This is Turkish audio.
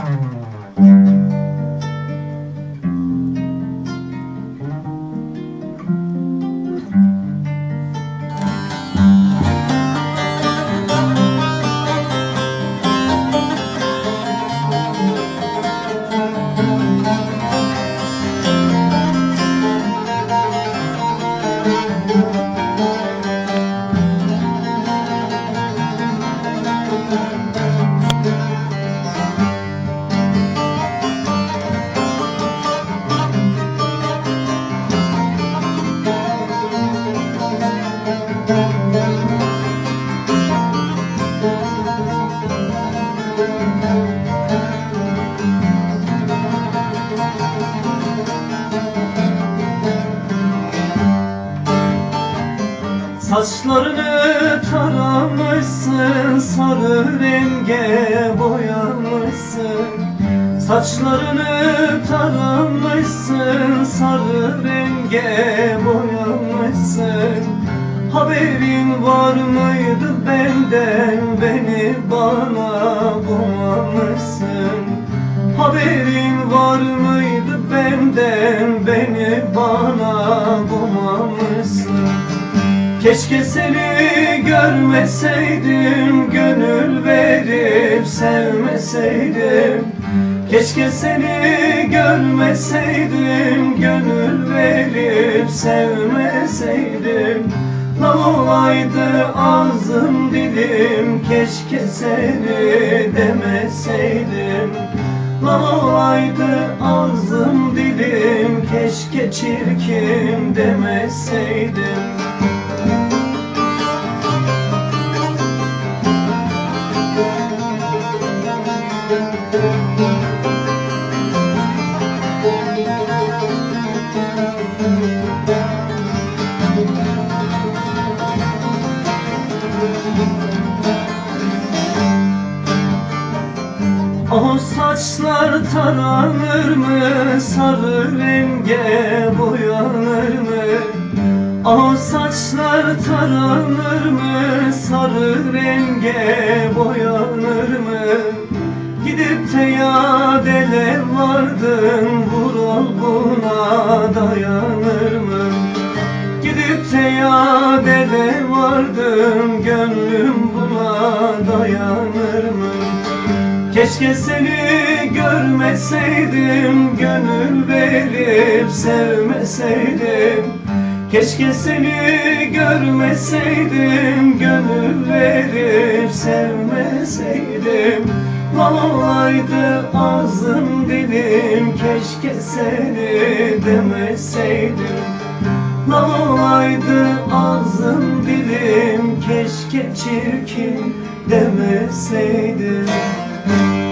Hallelujah. Saçlarını taramışsın, sarı renge boyamışsın. Saçlarını taramışsın, sarı renge boyamışsın. Haberin var mıydı benden, beni bana Keşke seni görmeseydim, gönül verip sevmeseydim. Keşke seni görmeseydim, gönül verip sevmeseydim. Lan olaydı ağzım dilim, keşke seni demeseydim. Lan olaydı ağzım dilim, keşke çirkin demeseydim. Saçlar taranır mı, sarı renge boyanır mı? O saçlar taranır mı, sarı renge boyanır mı? Gidip de yadele vardın, vural buna dayanır mı? Gidip de yadele vardın, gönlüm buna dayanır mı? Keşke seni görmeseydim, gönül verip sevmeseydim. Keşke seni görmeseydim, gönül verip sevmeseydim. Lan olaydı ağzım dilim, keşke seni demeseydim. Lan olaydı ağzım dilim, keşke çirkin demeseydim. Thank you.